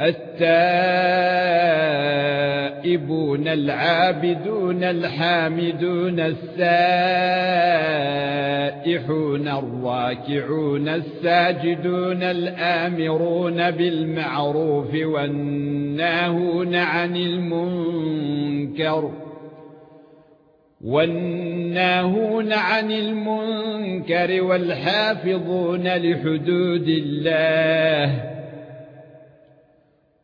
التائبون العابدون الحامدون السائحون الراكعون الساجدون الآمرون بالمعروف والناهون عن المنكر والناهون عن المنكر والحافظون لحدود الله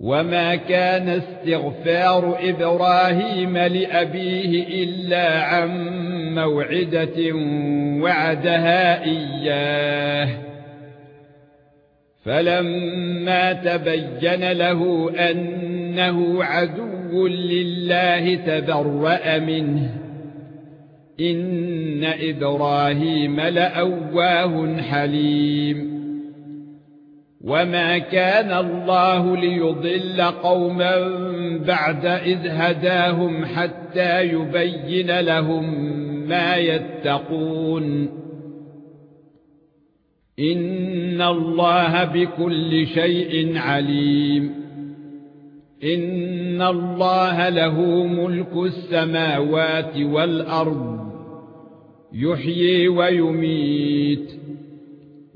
وما كان استغفار إبراهيم لابيه الا عن موعده وعدها اياه فلما تبين له انه عدو لله تبرأ منه ان إبراهيم لأواه حليم وما كان الله ليضل قوما بعد اذ هداهم حتى يبين لهم ما يتقون ان الله بكل شيء عليم ان الله له ملك السماوات والارض يحيي ويميت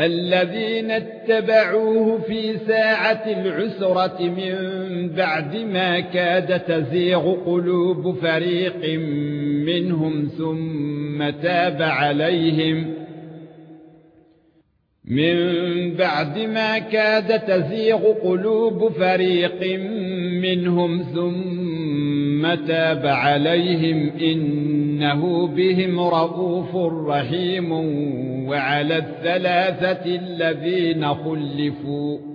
الذين اتبعوه في ساعة العسرة من بعد ما كاد تزيغ قلوب فريق منهم ثم تاب عليهم من بعد ما كاد تزيغ قلوب فريق منهم ثم تاب عليهم انه بهم رؤوف رحيم وعلى الثلاثه الذين خلفوا